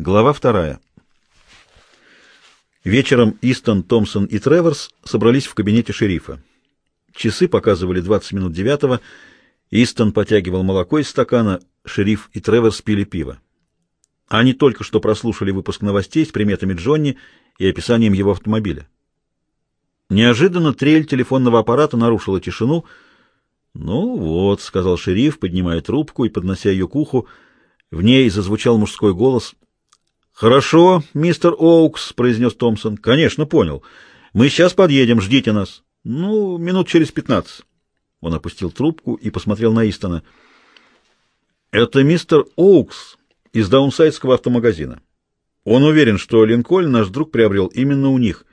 Глава вторая. Вечером Истон, Томпсон и Треворс собрались в кабинете шерифа. Часы показывали 20 минут девятого. Истон потягивал молоко из стакана, шериф и Треворс пили пиво. Они только что прослушали выпуск новостей с приметами Джонни и описанием его автомобиля. Неожиданно трель телефонного аппарата нарушила тишину. «Ну вот», — сказал шериф, поднимая трубку и поднося ее к уху, — в ней зазвучал мужской голос. «Хорошо, мистер Оукс», — произнес Томпсон. «Конечно, понял. Мы сейчас подъедем, ждите нас. Ну, минут через пятнадцать». Он опустил трубку и посмотрел на Истона. «Это мистер Оукс из даунсайдского автомагазина. Он уверен, что Линкольн наш друг приобрел именно у них».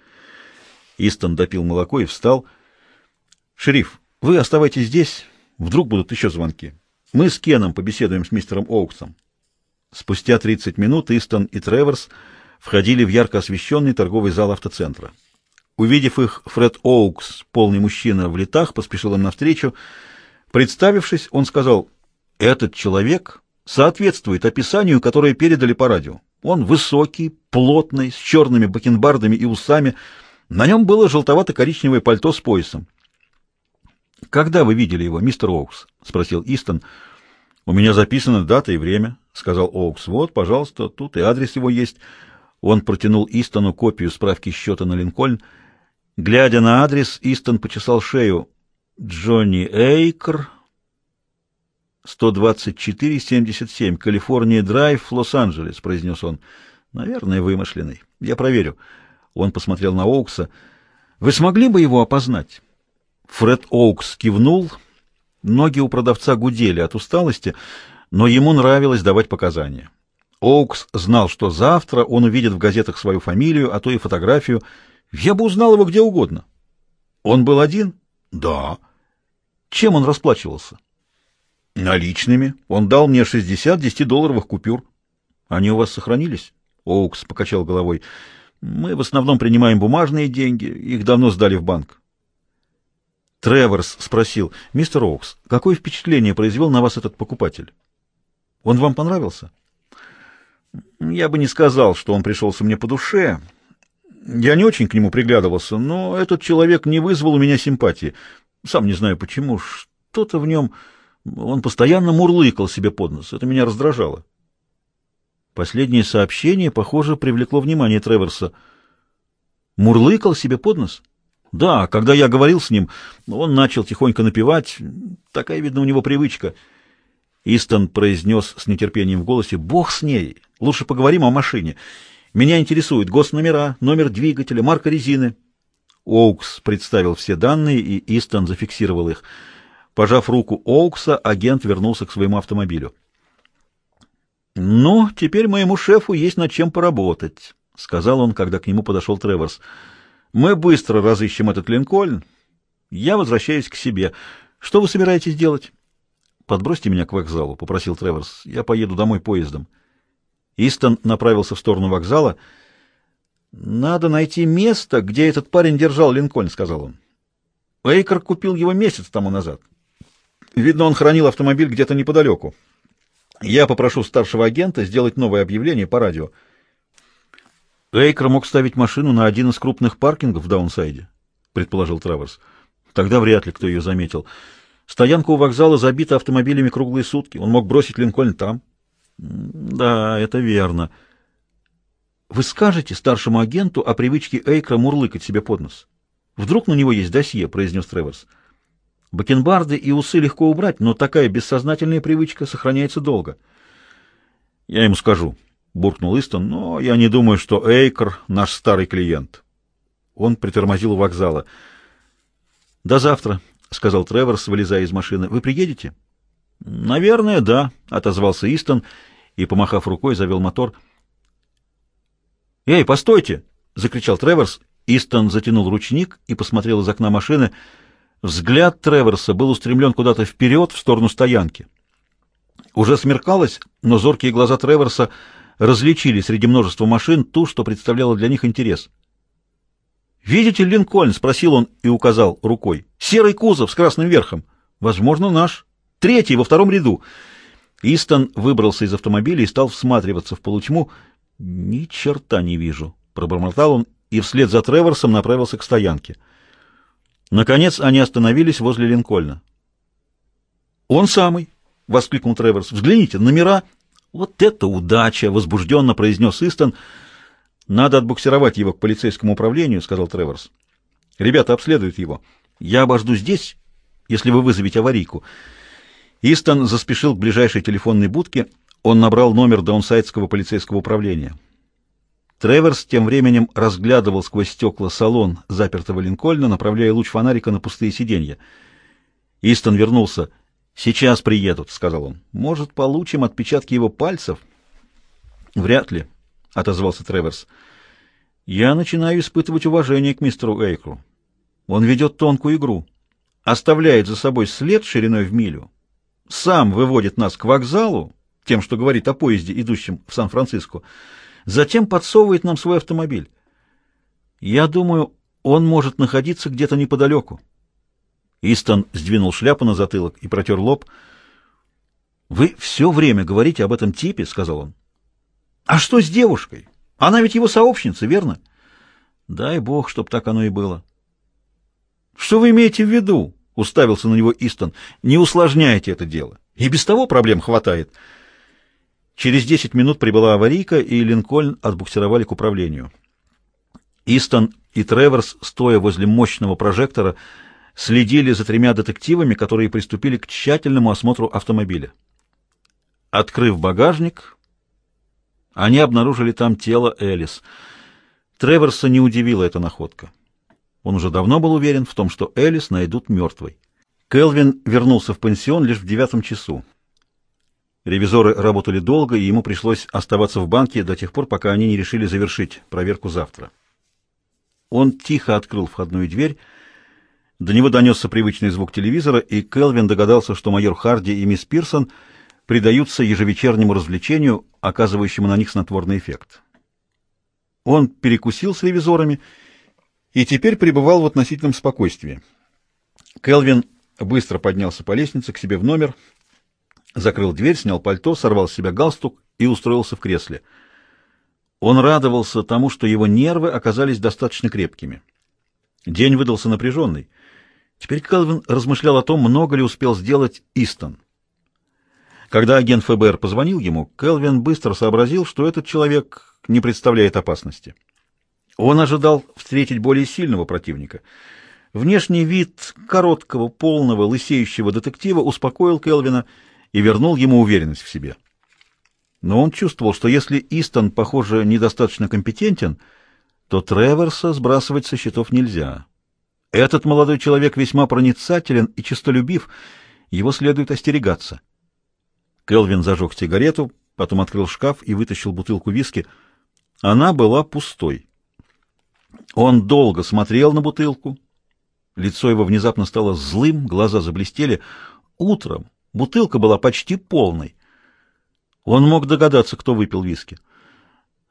Истон допил молоко и встал. «Шериф, вы оставайтесь здесь. Вдруг будут еще звонки. Мы с Кеном побеседуем с мистером Оуксом». Спустя 30 минут Истон и Треворс входили в ярко освещенный торговый зал автоцентра. Увидев их, Фред Оукс, полный мужчина в летах, поспешил им навстречу. Представившись, он сказал, «Этот человек соответствует описанию, которое передали по радио. Он высокий, плотный, с черными бакенбардами и усами. На нем было желтовато-коричневое пальто с поясом. «Когда вы видели его, мистер Оукс?» — спросил Истон. «У меня записана дата и время», — сказал Оукс. «Вот, пожалуйста, тут и адрес его есть». Он протянул Истону копию справки счета на Линкольн. Глядя на адрес, Истон почесал шею. «Джонни Эйкр, 124-77, Калифорния Драйв, Лос-Анджелес», — произнес он. «Наверное, вымышленный. Я проверю». Он посмотрел на Оукса. «Вы смогли бы его опознать?» Фред Оукс кивнул. Ноги у продавца гудели от усталости, но ему нравилось давать показания. Оукс знал, что завтра он увидит в газетах свою фамилию, а то и фотографию. Я бы узнал его где угодно. Он был один? Да. Чем он расплачивался? Наличными. Он дал мне 60 10-долларовых купюр. Они у вас сохранились? Оукс покачал головой. Мы в основном принимаем бумажные деньги, их давно сдали в банк. Треворс спросил, «Мистер Оукс, какое впечатление произвел на вас этот покупатель? Он вам понравился?» «Я бы не сказал, что он пришелся мне по душе. Я не очень к нему приглядывался, но этот человек не вызвал у меня симпатии. Сам не знаю почему. Что-то в нем... Он постоянно мурлыкал себе под нос. Это меня раздражало». Последнее сообщение, похоже, привлекло внимание Треворса. «Мурлыкал себе под нос?» Да, когда я говорил с ним, он начал тихонько напевать. Такая, видно, у него привычка. Истон произнес с нетерпением в голосе, «Бог с ней! Лучше поговорим о машине. Меня интересуют госномера, номер двигателя, марка резины». Оукс представил все данные, и Истон зафиксировал их. Пожав руку Оукса, агент вернулся к своему автомобилю. «Ну, теперь моему шефу есть над чем поработать», — сказал он, когда к нему подошел Треворс. Мы быстро разыщем этот Линкольн. Я возвращаюсь к себе. Что вы собираетесь делать? Подбросьте меня к вокзалу, попросил Треворс. Я поеду домой поездом. Истон направился в сторону вокзала. Надо найти место, где этот парень держал Линкольн, сказал он. Эйкер купил его месяц тому назад. Видно, он хранил автомобиль где-то неподалеку. Я попрошу старшего агента сделать новое объявление по радио. Эйкер мог ставить машину на один из крупных паркингов в Даунсайде, предположил Траверс. Тогда вряд ли кто ее заметил. Стоянка у вокзала забита автомобилями круглые сутки. Он мог бросить Линкольн там. Да, это верно. Вы скажете старшему агенту о привычке Эйкра мурлыкать себе под нос? Вдруг на него есть досье, произнес Треворс. Бакенбарды и усы легко убрать, но такая бессознательная привычка сохраняется долго. Я ему скажу, — буркнул Истон, — но я не думаю, что Эйкер — наш старый клиент. Он притормозил у вокзала. — До завтра, — сказал Треворс, вылезая из машины. — Вы приедете? — Наверное, да, — отозвался Истон и, помахав рукой, завел мотор. — Эй, постойте! — закричал Треворс. Истон затянул ручник и посмотрел из окна машины. Взгляд Треворса был устремлен куда-то вперед, в сторону стоянки. Уже смеркалось, но зоркие глаза Треворса — различили среди множества машин ту, что представляло для них интерес. «Видите Линкольн?» — спросил он и указал рукой. «Серый кузов с красным верхом. Возможно, наш. Третий во втором ряду». Истон выбрался из автомобиля и стал всматриваться в полутьму. Ни черта не вижу, пробормотал он и вслед за Треворсом направился к стоянке. Наконец они остановились возле Линкольна. «Он самый!» — воскликнул Треворс. «Взгляните, номера!» «Вот это удача!» — возбужденно произнес Истон. «Надо отбуксировать его к полицейскому управлению», — сказал Треворс. «Ребята обследуют его. Я обожду здесь, если вы вызовете аварийку». Истон заспешил к ближайшей телефонной будке. Он набрал номер даунсайдского полицейского управления. Треверс тем временем разглядывал сквозь стекла салон запертого Линкольна, направляя луч фонарика на пустые сиденья. Истон вернулся. «Сейчас приедут», — сказал он. «Может, получим отпечатки его пальцев?» «Вряд ли», — отозвался Треверс. «Я начинаю испытывать уважение к мистеру Эйкру. Он ведет тонкую игру, оставляет за собой след шириной в милю, сам выводит нас к вокзалу, тем, что говорит о поезде, идущем в Сан-Франциско, затем подсовывает нам свой автомобиль. Я думаю, он может находиться где-то неподалеку. Истон сдвинул шляпу на затылок и протер лоб. «Вы все время говорите об этом типе», — сказал он. «А что с девушкой? Она ведь его сообщница, верно?» «Дай бог, чтоб так оно и было». «Что вы имеете в виду?» — уставился на него Истон. «Не усложняйте это дело. И без того проблем хватает». Через десять минут прибыла аварийка, и Линкольн отбуксировали к управлению. Истон и Треворс, стоя возле мощного прожектора, следили за тремя детективами, которые приступили к тщательному осмотру автомобиля. Открыв багажник, они обнаружили там тело Элис. Треворса не удивила эта находка. Он уже давно был уверен в том, что Элис найдут мертвой. Келвин вернулся в пансион лишь в девятом часу. Ревизоры работали долго, и ему пришлось оставаться в банке до тех пор, пока они не решили завершить проверку завтра. Он тихо открыл входную дверь. До него донесся привычный звук телевизора, и Келвин догадался, что майор Харди и мисс Пирсон предаются ежевечернему развлечению, оказывающему на них снотворный эффект. Он перекусил с ревизорами и теперь пребывал в относительном спокойствии. Келвин быстро поднялся по лестнице к себе в номер, закрыл дверь, снял пальто, сорвал с себя галстук и устроился в кресле. Он радовался тому, что его нервы оказались достаточно крепкими. День выдался напряженный. Теперь Келвин размышлял о том, много ли успел сделать Истон. Когда агент ФБР позвонил ему, Келвин быстро сообразил, что этот человек не представляет опасности. Он ожидал встретить более сильного противника. Внешний вид короткого, полного, лысеющего детектива успокоил Келвина и вернул ему уверенность в себе. Но он чувствовал, что если Истон, похоже, недостаточно компетентен, то Треверса сбрасывать со счетов нельзя. Этот молодой человек весьма проницателен и честолюбив, его следует остерегаться. Келвин зажег сигарету, потом открыл шкаф и вытащил бутылку виски. Она была пустой. Он долго смотрел на бутылку. Лицо его внезапно стало злым, глаза заблестели. Утром бутылка была почти полной. Он мог догадаться, кто выпил виски.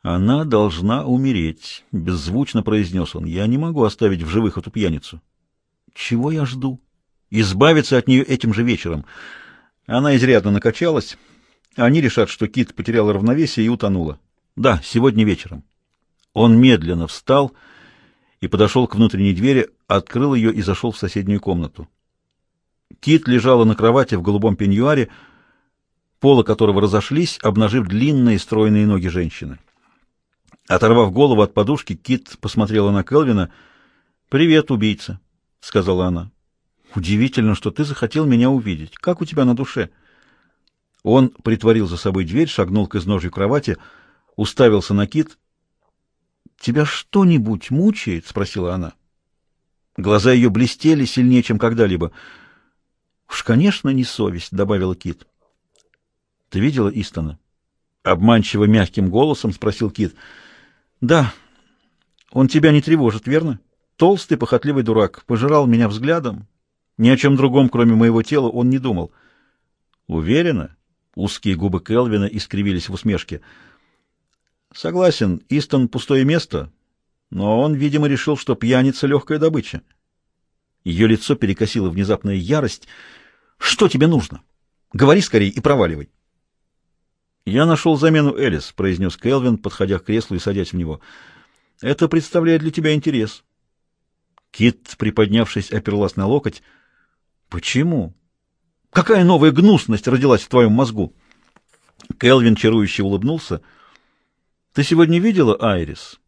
«Она должна умереть», — беззвучно произнес он. «Я не могу оставить в живых эту пьяницу». «Чего я жду?» «Избавиться от нее этим же вечером». Она изрядно накачалась. Они решат, что Кит потерял равновесие и утонула. «Да, сегодня вечером». Он медленно встал и подошел к внутренней двери, открыл ее и зашел в соседнюю комнату. Кит лежала на кровати в голубом пеньюаре, полы которого разошлись, обнажив длинные стройные ноги женщины. Оторвав голову от подушки, Кит посмотрела на Келвина. «Привет, убийца», — сказала она. «Удивительно, что ты захотел меня увидеть. Как у тебя на душе?» Он притворил за собой дверь, шагнул к изножью кровати, уставился на Кит — «Тебя что-нибудь мучает?» — спросила она. Глаза ее блестели сильнее, чем когда-либо. «Уж, конечно, не совесть», — добавила Кит. «Ты видела Истона?» Обманчиво мягким голосом спросил Кит. «Да. Он тебя не тревожит, верно? Толстый, похотливый дурак. Пожирал меня взглядом. Ни о чем другом, кроме моего тела, он не думал». «Уверена?» Узкие губы Келвина искривились в усмешке. Согласен, Истон пустое место, но он, видимо, решил, что пьяница — легкая добыча. Ее лицо перекосило внезапная ярость. «Что тебе нужно? Говори скорее и проваливай». «Я нашел замену Элис», — произнес Келвин, подходя к креслу и садясь в него. «Это представляет для тебя интерес». Кит, приподнявшись, оперлась на локоть. «Почему? Какая новая гнусность родилась в твоем мозгу?» Келвин чарующе улыбнулся. «Ты сегодня видела Айрис?»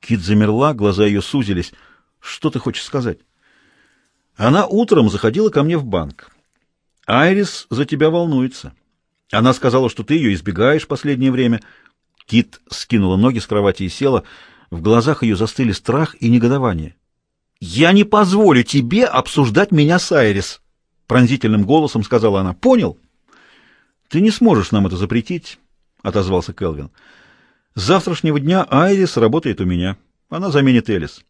Кит замерла, глаза ее сузились. «Что ты хочешь сказать?» «Она утром заходила ко мне в банк. Айрис за тебя волнуется. Она сказала, что ты ее избегаешь последнее время». Кит скинула ноги с кровати и села. В глазах ее застыли страх и негодование. «Я не позволю тебе обсуждать меня с Айрис!» Пронзительным голосом сказала она. «Понял?» «Ты не сможешь нам это запретить», — отозвался Келвин. «С завтрашнего дня Айрис работает у меня. Она заменит Элис».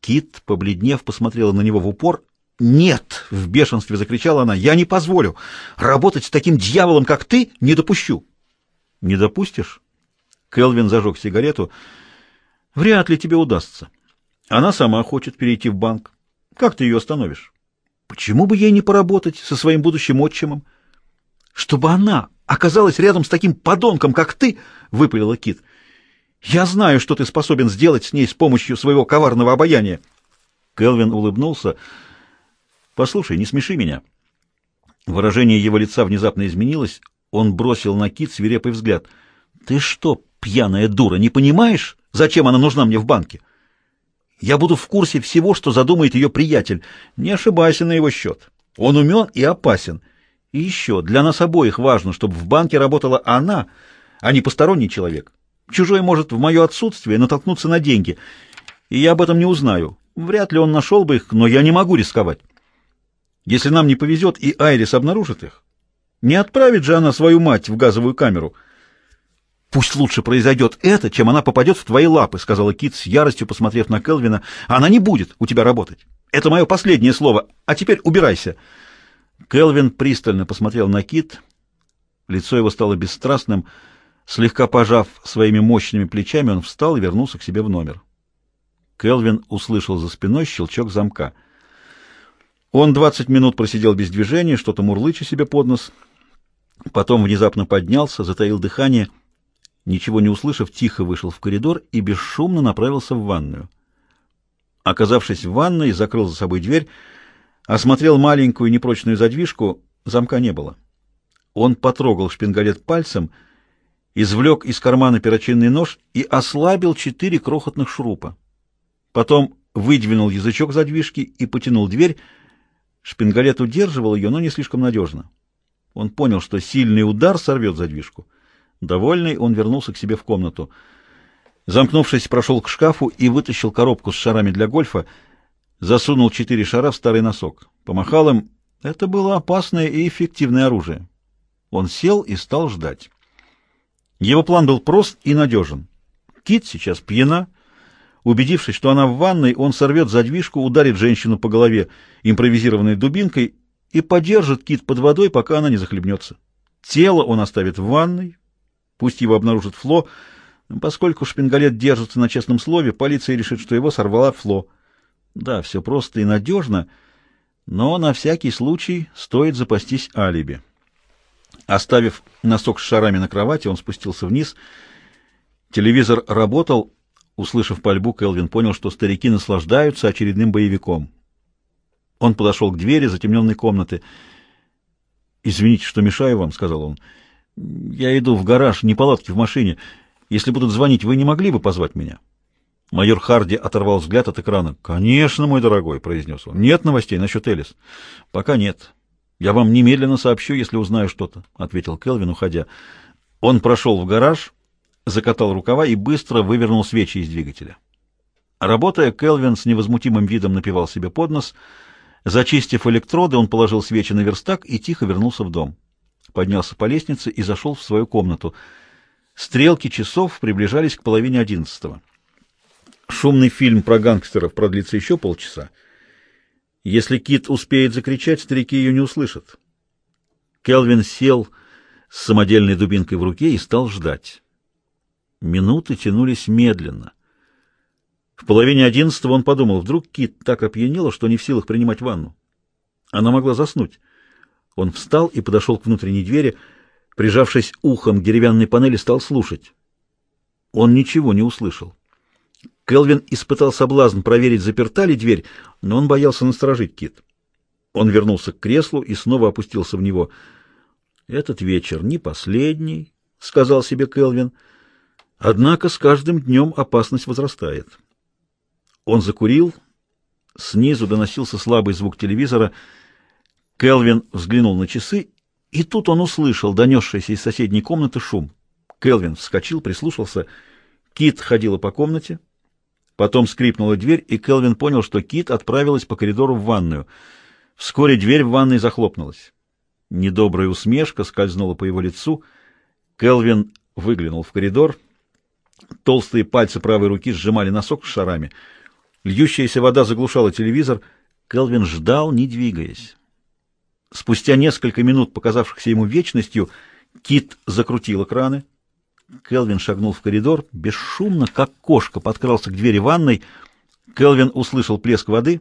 Кит, побледнев, посмотрела на него в упор. «Нет!» — в бешенстве закричала она. «Я не позволю! Работать с таким дьяволом, как ты, не допущу!» «Не допустишь?» Келвин зажег сигарету. «Вряд ли тебе удастся. Она сама хочет перейти в банк. Как ты ее остановишь? Почему бы ей не поработать со своим будущим отчимом? Чтобы она оказалась рядом с таким подонком, как ты, — выпалила Кит. Я знаю, что ты способен сделать с ней с помощью своего коварного обаяния. Келвин улыбнулся. Послушай, не смеши меня. Выражение его лица внезапно изменилось. Он бросил на Кит свирепый взгляд. Ты что, пьяная дура, не понимаешь, зачем она нужна мне в банке? Я буду в курсе всего, что задумает ее приятель. Не ошибайся на его счет. Он умен и опасен. И еще, для нас обоих важно, чтобы в банке работала она, а не посторонний человек. Чужой может в мое отсутствие натолкнуться на деньги, и я об этом не узнаю. Вряд ли он нашел бы их, но я не могу рисковать. Если нам не повезет и Айрис обнаружит их, не отправит же она свою мать в газовую камеру — «Пусть лучше произойдет это, чем она попадет в твои лапы», — сказала Кит с яростью, посмотрев на Келвина. «Она не будет у тебя работать. Это мое последнее слово. А теперь убирайся». Келвин пристально посмотрел на Кит. Лицо его стало бесстрастным. Слегка пожав своими мощными плечами, он встал и вернулся к себе в номер. Келвин услышал за спиной щелчок замка. Он двадцать минут просидел без движения, что-то мурлыча себе под нос. Потом внезапно поднялся, затаил дыхание — Ничего не услышав, тихо вышел в коридор и бесшумно направился в ванную. Оказавшись в ванной, закрыл за собой дверь, осмотрел маленькую непрочную задвижку, замка не было. Он потрогал шпингалет пальцем, извлек из кармана перочинный нож и ослабил четыре крохотных шурупа. Потом выдвинул язычок задвижки и потянул дверь. Шпингалет удерживал ее, но не слишком надежно. Он понял, что сильный удар сорвет задвижку. Довольный, он вернулся к себе в комнату. Замкнувшись, прошел к шкафу и вытащил коробку с шарами для гольфа, засунул четыре шара в старый носок. Помахал им. Это было опасное и эффективное оружие. Он сел и стал ждать. Его план был прост и надежен. Кит сейчас пьяна. Убедившись, что она в ванной, он сорвет задвижку, ударит женщину по голове импровизированной дубинкой и подержит Кит под водой, пока она не захлебнется. Тело он оставит в ванной, Пусть его обнаружит Фло, поскольку Шпингалет держится на честном слове, полиция решит, что его сорвала Фло. Да, все просто и надежно, но на всякий случай стоит запастись алиби. Оставив носок с шарами на кровати, он спустился вниз. Телевизор работал. Услышав пальбу, Келвин понял, что старики наслаждаются очередным боевиком. Он подошел к двери затемненной комнаты. «Извините, что мешаю вам», — сказал он. Я иду в гараж, неполадки в машине. Если будут звонить, вы не могли бы позвать меня?» Майор Харди оторвал взгляд от экрана. «Конечно, мой дорогой», — произнес он. «Нет новостей насчет Элис?» «Пока нет. Я вам немедленно сообщу, если узнаю что-то», — ответил Келвин, уходя. Он прошел в гараж, закатал рукава и быстро вывернул свечи из двигателя. Работая, Келвин с невозмутимым видом напивал себе под нос. Зачистив электроды, он положил свечи на верстак и тихо вернулся в дом поднялся по лестнице и зашел в свою комнату. Стрелки часов приближались к половине одиннадцатого. Шумный фильм про гангстеров продлится еще полчаса. Если Кит успеет закричать, старики ее не услышат. Келвин сел с самодельной дубинкой в руке и стал ждать. Минуты тянулись медленно. В половине одиннадцатого он подумал, вдруг Кит так опьянела, что не в силах принимать ванну. Она могла заснуть. Он встал и подошел к внутренней двери. Прижавшись ухом к деревянной панели, стал слушать. Он ничего не услышал. Келвин испытал соблазн проверить, заперта ли дверь, но он боялся насторожить Кит. Он вернулся к креслу и снова опустился в него. «Этот вечер не последний», — сказал себе Келвин. «Однако с каждым днем опасность возрастает». Он закурил. Снизу доносился слабый звук телевизора. Келвин взглянул на часы, и тут он услышал донесшийся из соседней комнаты шум. Келвин вскочил, прислушался. Кит ходила по комнате. Потом скрипнула дверь, и Келвин понял, что Кит отправилась по коридору в ванную. Вскоре дверь в ванной захлопнулась. Недобрая усмешка скользнула по его лицу. Келвин выглянул в коридор. Толстые пальцы правой руки сжимали носок с шарами. Льющаяся вода заглушала телевизор. Келвин ждал, не двигаясь. Спустя несколько минут, показавшихся ему вечностью, Кит закрутила краны. Келвин шагнул в коридор, бесшумно, как кошка, подкрался к двери ванной. Келвин услышал плеск воды.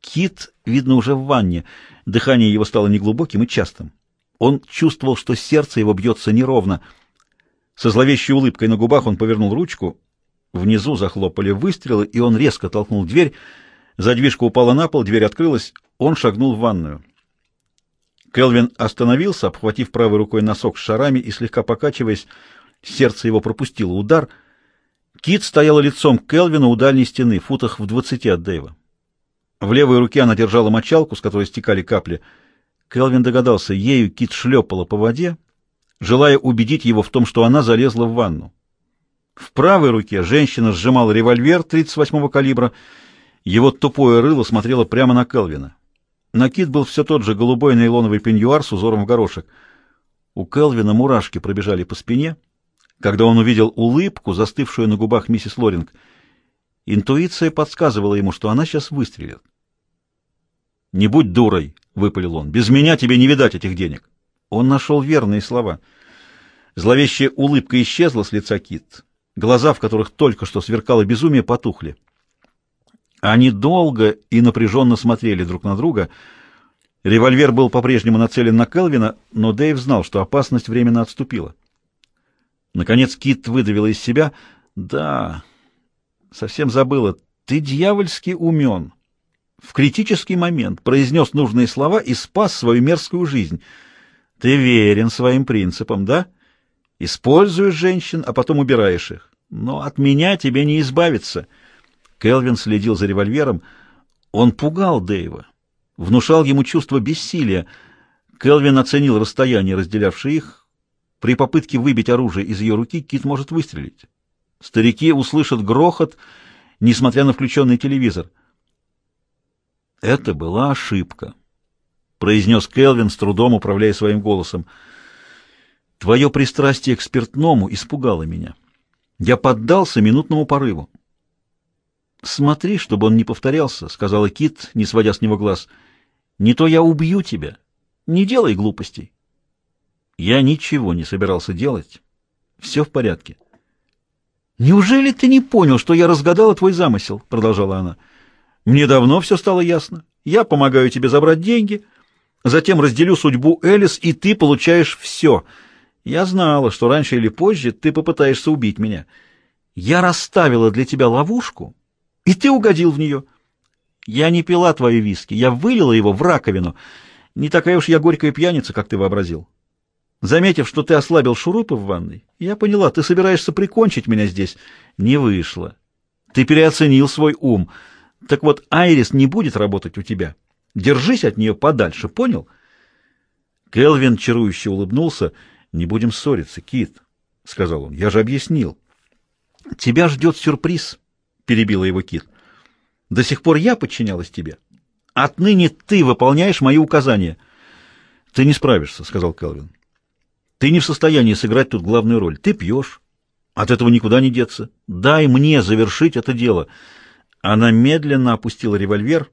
Кит, видно, уже в ванне. Дыхание его стало неглубоким и частым. Он чувствовал, что сердце его бьется неровно. Со зловещей улыбкой на губах он повернул ручку. Внизу захлопали выстрелы, и он резко толкнул дверь. Задвижка упала на пол, дверь открылась. Он шагнул в ванную. Келвин остановился, обхватив правой рукой носок с шарами и слегка покачиваясь, сердце его пропустило удар. Кит стояла лицом к Келвину у дальней стены, футах в двадцати от Дэйва. В левой руке она держала мочалку, с которой стекали капли. Келвин догадался, ею Кит шлепала по воде, желая убедить его в том, что она залезла в ванну. В правой руке женщина сжимала револьвер 38-го калибра, его тупое рыло смотрело прямо на Келвина. Накид был все тот же голубой нейлоновый пеньюар с узором в горошек. У Келвина мурашки пробежали по спине, когда он увидел улыбку, застывшую на губах миссис Лоринг. Интуиция подсказывала ему, что она сейчас выстрелит. «Не будь дурой!» — выпалил он. «Без меня тебе не видать этих денег!» Он нашел верные слова. Зловещая улыбка исчезла с лица Кит. Глаза, в которых только что сверкало безумие, потухли. Они долго и напряженно смотрели друг на друга. Револьвер был по-прежнему нацелен на Келвина, но Дэйв знал, что опасность временно отступила. Наконец Кит выдавила из себя. «Да, совсем забыла. Ты дьявольски умен. В критический момент произнес нужные слова и спас свою мерзкую жизнь. Ты верен своим принципам, да? Используешь женщин, а потом убираешь их. Но от меня тебе не избавиться». Келвин следил за револьвером. Он пугал Дэйва, внушал ему чувство бессилия. Келвин оценил расстояние, разделявшее их. При попытке выбить оружие из ее руки Кит может выстрелить. Старики услышат грохот, несмотря на включенный телевизор. Это была ошибка, произнес Келвин, с трудом управляя своим голосом. Твое пристрастие к спиртному испугало меня. Я поддался минутному порыву. «Смотри, чтобы он не повторялся», — сказала Кит, не сводя с него глаз. «Не то я убью тебя. Не делай глупостей». Я ничего не собирался делать. Все в порядке. «Неужели ты не понял, что я разгадала твой замысел?» — продолжала она. «Мне давно все стало ясно. Я помогаю тебе забрать деньги, затем разделю судьбу Элис, и ты получаешь все. Я знала, что раньше или позже ты попытаешься убить меня. Я расставила для тебя ловушку» И ты угодил в нее. Я не пила твои виски, я вылила его в раковину. Не такая уж я горькая пьяница, как ты вообразил. Заметив, что ты ослабил шурупы в ванной, я поняла, ты собираешься прикончить меня здесь. Не вышло. Ты переоценил свой ум. Так вот, Айрис не будет работать у тебя. Держись от нее подальше, понял? Келвин чарующе улыбнулся. «Не будем ссориться, Кит», — сказал он. «Я же объяснил. Тебя ждет сюрприз» перебила его Кит. До сих пор я подчинялась тебе. Отныне ты выполняешь мои указания. Ты не справишься, сказал Келвин. Ты не в состоянии сыграть тут главную роль. Ты пьешь. От этого никуда не деться. Дай мне завершить это дело. Она медленно опустила револьвер.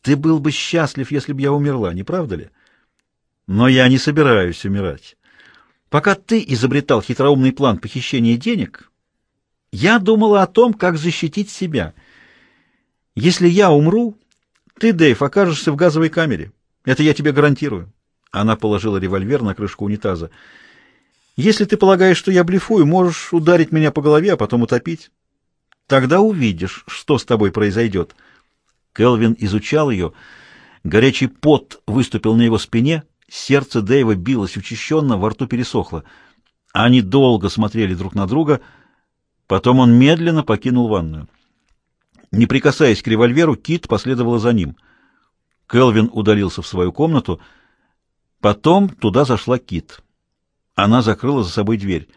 Ты был бы счастлив, если бы я умерла, не правда ли? Но я не собираюсь умирать. Пока ты изобретал хитроумный план похищения денег, я думала о том, как защитить себя. Если я умру, ты, Дэйв, окажешься в газовой камере. Это я тебе гарантирую. Она положила револьвер на крышку унитаза. «Если ты полагаешь, что я блефую, можешь ударить меня по голове, а потом утопить. Тогда увидишь, что с тобой произойдет». Келвин изучал ее. Горячий пот выступил на его спине, сердце Дэйва билось учащенно, во рту пересохло. Они долго смотрели друг на друга, потом он медленно покинул ванную. Не прикасаясь к револьверу, Кит последовала за ним. Келвин удалился в свою комнату, потом туда зашла Кит. Она закрыла за собой дверь.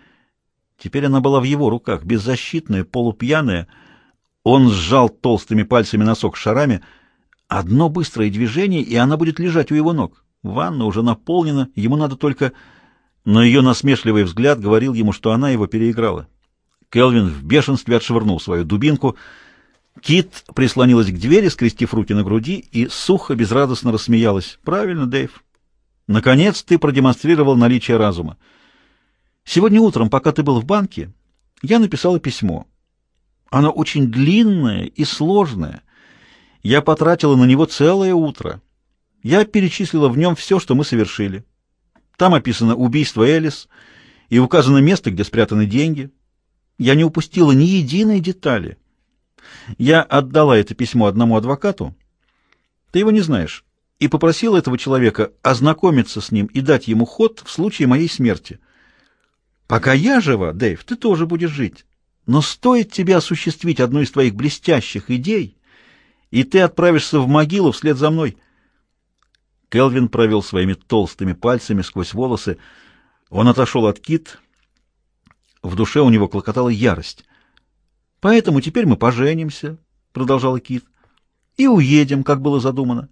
Теперь она была в его руках, беззащитная, полупьяная. Он сжал толстыми пальцами носок шарами. Одно быстрое движение, и она будет лежать у его ног. Ванна уже наполнена, ему надо только... Но ее насмешливый взгляд говорил ему, что она его переиграла. Келвин в бешенстве отшвырнул свою дубинку. Кит прислонилась к двери, скрестив руки на груди, и сухо, безрадостно рассмеялась. «Правильно, Дэйв. Наконец ты продемонстрировал наличие разума. Сегодня утром, пока ты был в банке, я написала письмо. Оно очень длинное и сложное. Я потратила на него целое утро. Я перечислила в нем все, что мы совершили. Там описано убийство Элис и указано место, где спрятаны деньги. Я не упустила ни единой детали. Я отдала это письмо одному адвокату. Ты его не знаешь и попросил этого человека ознакомиться с ним и дать ему ход в случае моей смерти. Пока я жива, Дэйв, ты тоже будешь жить. Но стоит тебе осуществить одну из твоих блестящих идей, и ты отправишься в могилу вслед за мной. Келвин провел своими толстыми пальцами сквозь волосы. Он отошел от Кит. В душе у него клокотала ярость. «Поэтому теперь мы поженимся», — продолжала Кит, — «и уедем, как было задумано.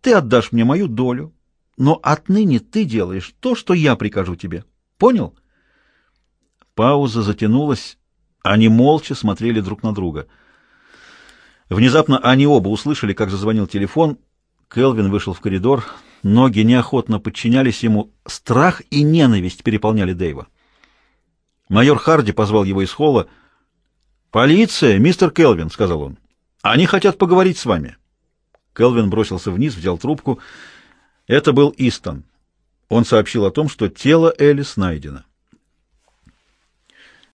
Ты отдашь мне мою долю, но отныне ты делаешь то, что я прикажу тебе. Понял? Пауза затянулась. Они молча смотрели друг на друга. Внезапно они оба услышали, как зазвонил телефон. Келвин вышел в коридор. Ноги неохотно подчинялись ему. Страх и ненависть переполняли Дэйва. Майор Харди позвал его из холла. «Полиция, мистер Келвин», — сказал он. «Они хотят поговорить с вами». Келвин бросился вниз, взял трубку. Это был Истон. Он сообщил о том, что тело Элис найдено.